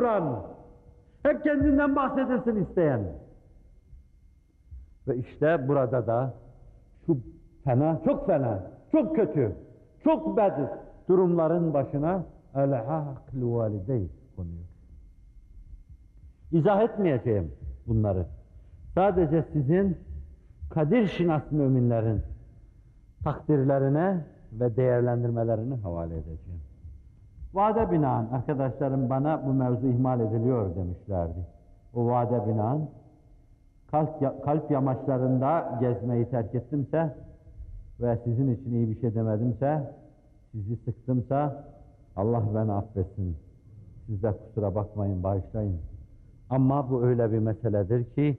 duran, hep kendinden bahsedesin isteyen. Ve işte burada da şu fena, çok fena, çok kötü, çok bed durumların başına el-akl valideyn konuyor. İzah etmeyeceğim bunları. Sadece sizin kadir şinas müminlerin takdirlerine ve değerlendirmelerine havale edeceğim. Vade binaen arkadaşlarım bana bu mevzu ihmal ediliyor demişlerdi. O vade binaen kalp, kalp yamaçlarında gezmeyi terk ettimse ve sizin için iyi bir şey demedimse, sizi sıktımsa Allah beni affetsin. Siz de kusura bakmayın, bağışlayın. Ama bu öyle bir meseledir ki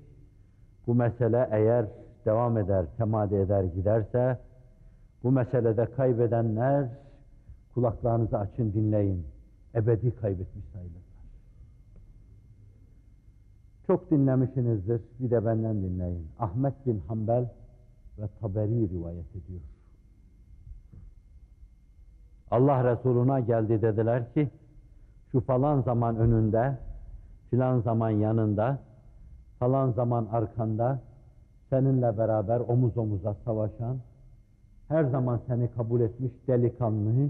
bu mesele eğer devam eder, temadi eder giderse bu meselede kaybedenler kulaklarınızı açın dinleyin. Ebedi kaybetmiş sayılırlar. Çok dinlemişsinizdir. Bir de benden dinleyin. Ahmet bin Hanbel ve Taberi rivayet ediyor. Allah Resuluna geldi dediler ki şu falan zaman önünde, filan zaman yanında, falan zaman arkanda seninle beraber omuz omuza savaşan, her zaman seni kabul etmiş delikanlı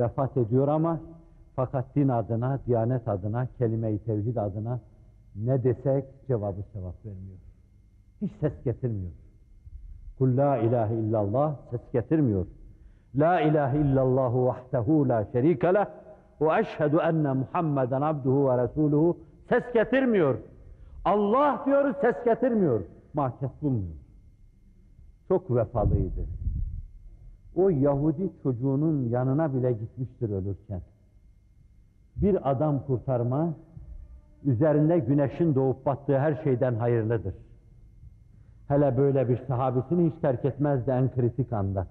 vefat ediyor ama fakat din adına, diyanet adına, kelime-i tevhid adına ne desek cevabı sevap vermiyor. Hiç ses getirmiyor. Kul la ilahe illallah ses getirmiyor. La ilahe illallahu vahdehu la şerike leh ve eşhedü enne Muhammeden abduhu ve resuluhu ses getirmiyor. Allah diyoruz ses getirmiyor. Mahkes bulmuyor. Çok vefalıydı. O Yahudi çocuğunun yanına bile gitmiştir ölürken. Bir adam kurtarma, üzerinde güneşin doğup battığı her şeyden hayırlıdır. Hele böyle bir sahabesini hiç terk etmezdi en kritik anda.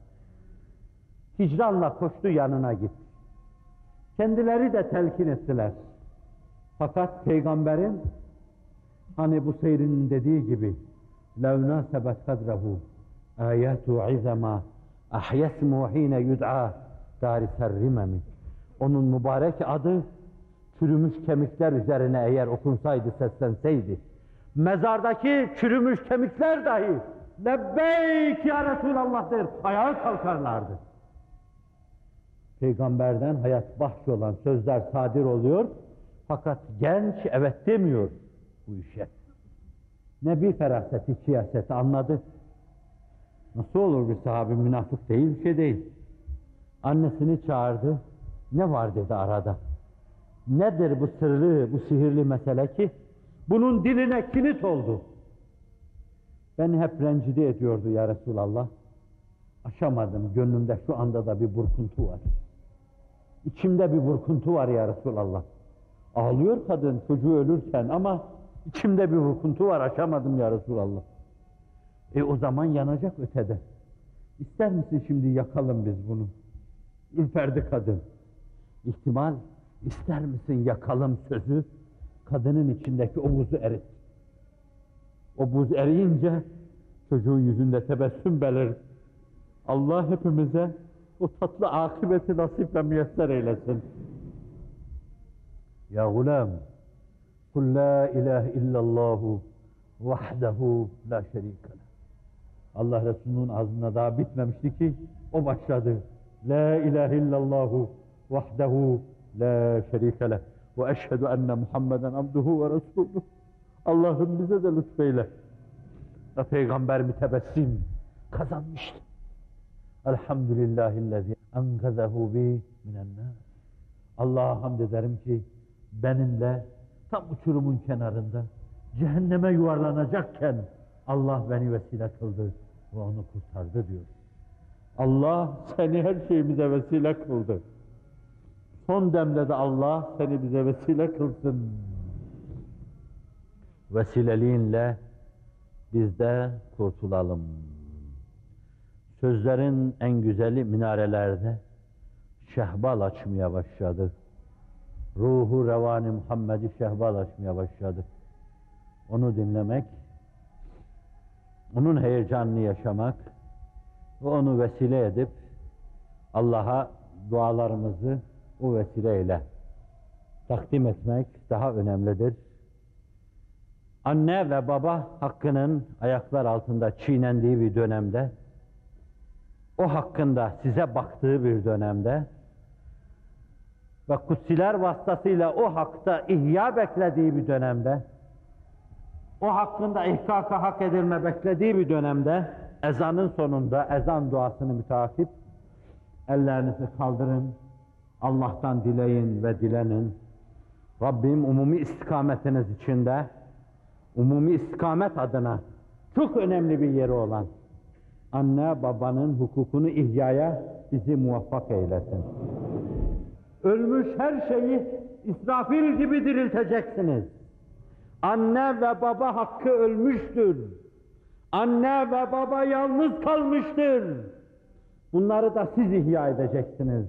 Hicranla koştu yanına git. Kendileri de telkin ettiler. Fakat peygamberin hani bu seyrinin dediği gibi levna sebet kadrehu ayatu izema ahyesmu hine yud'a darisar rimemi onun mübarek adı çürümüş kemikler üzerine eğer okunsaydı seslenseydi mezardaki çürümüş kemikler dahi lebbeyk ya Resulallah der ayağa kalkarlardı. Peygamberden hayat bahş olan sözler sadir oluyor fakat genç evet demiyor bu işe. Ne bir feraseti, siyaseti anladı. Nasıl olur bir sahabe münafık değil, bir şey değil. Annesini çağırdı. Ne var dedi arada. Nedir bu sırrı, bu sihirli mesele ki? Bunun diline kilit oldu. Beni hep rencide ediyordu ya Resulallah. Aşamadım. Gönlümde şu anda da bir burkuntu var. İçimde bir burkuntu var ya Resulallah. Ağlıyor kadın çocuğu ölürken ama içimde bir burkuntu var aşamadım ya Resulallah. E o zaman yanacak ötede. İster misin şimdi yakalım biz bunu? Ürperdi kadın. İhtimal ister misin yakalım sözü? Kadının içindeki o buzu erit. O buz eriyince çocuğun yüzünde tebessüm belir. Allah hepimize o tatlı akıbeti nasip ve müyesser eylesin. Ya gulam, kul la ilahe illallahu vahdehu la şerike Allah Resulü'nün ağzında daha bitmemişti ki o başladı. La ilahe illallahu vahdehu la şerike leh ve eşhedü enne Muhammeden abduhu ve resuluhu. Allah'ım bize de lütfeyle. Ve Peygamber mütebessim kazanmıştı. Elhamdülillahillezî enkazehu bi minennâr. Allah'a hamd ederim ki benimle tam uçurumun kenarında cehenneme yuvarlanacakken Allah beni vesile kıldı ve onu kurtardı diyor. Allah seni her şeyimize vesile kıldı. Son demde de Allah seni bize vesile kılsın. Vesileliğinle biz de kurtulalım. Sözlerin en güzeli minarelerde şehbal açmaya başladı. Ruhu revani Muhammed'i şehbal açmaya başladı. Onu dinlemek, onun heyecanını yaşamak ve onu vesile edip Allah'a dualarımızı o vesileyle takdim etmek daha önemlidir. Anne ve baba hakkının ayaklar altında çiğnendiği bir dönemde, o hakkında size baktığı bir dönemde ve kutsiler vasıtasıyla o hakta ihya beklediği bir dönemde, o hakkında ihkaka hak edilme beklediği bir dönemde ezanın sonunda ezan duasını müteakip ellerinizi kaldırın, Allah'tan dileyin ve dilenin. Rabbim umumi istikametiniz içinde, umumi istikamet adına çok önemli bir yeri olan anne babanın hukukunu ihyaya bizi muvaffak eylesin. Ölmüş her şeyi İsrafil gibi dirilteceksiniz. Anne ve baba hakkı ölmüştür. Anne ve baba yalnız kalmıştır. Bunları da siz ihya edeceksiniz.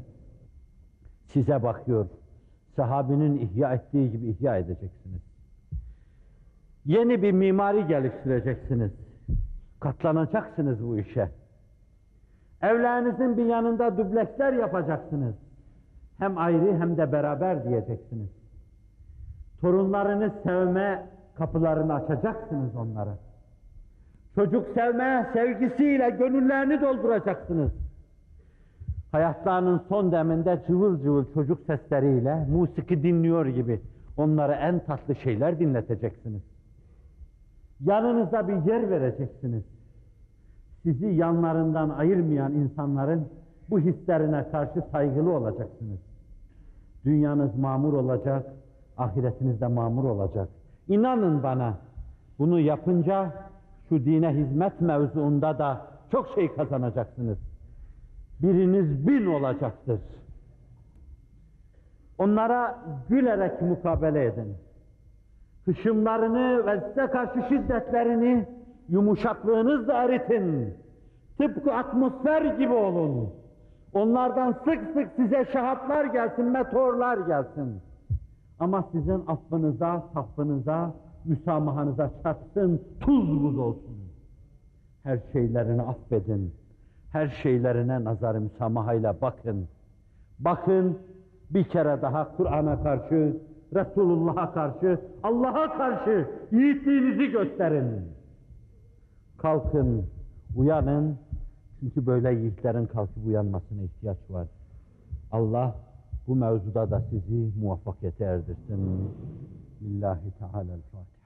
Size bakıyor. Sahabinin ihya ettiği gibi ihya edeceksiniz. Yeni bir mimari geliştireceksiniz. Katlanacaksınız bu işe. Evlerinizin bir yanında dubleksler yapacaksınız. Hem ayrı hem de beraber diyeceksiniz. Torunlarını sevme kapılarını açacaksınız onlara. Çocuk sevme sevgisiyle gönüllerini dolduracaksınız. Hayatlarının son deminde cıvıl cıvıl çocuk sesleriyle musiki dinliyor gibi onlara en tatlı şeyler dinleteceksiniz. Yanınıza bir yer vereceksiniz. Sizi yanlarından ayırmayan insanların bu hislerine karşı saygılı olacaksınız. Dünyanız mamur olacak, ahiretiniz de mamur olacak. İnanın bana, bunu yapınca şu dine hizmet mevzuunda da çok şey kazanacaksınız. Biriniz bin olacaktır. Onlara gülerek mukabele edin. Hışımlarını ve size karşı şiddetlerini yumuşaklığınızla eritin. Tıpkı atmosfer gibi olun. Onlardan sık sık size şahaplar gelsin, meteorlar gelsin. Ama sizin affınıza, saffınıza, müsamahanıza çatsın, tuz buz olsun. Her şeylerini affedin. Her şeylerine nazar müsamahayla bakın. Bakın bir kere daha Kur'an'a karşı, Resulullah'a karşı, Allah'a karşı yiğitliğinizi gösterin. Kalkın, uyanın. Çünkü böyle yiğitlerin kalkıp uyanmasına ihtiyaç var. Allah bu mevzuda da sizi muvaffakiyete erdirsin. Lillahi Teala'l-Fatiha.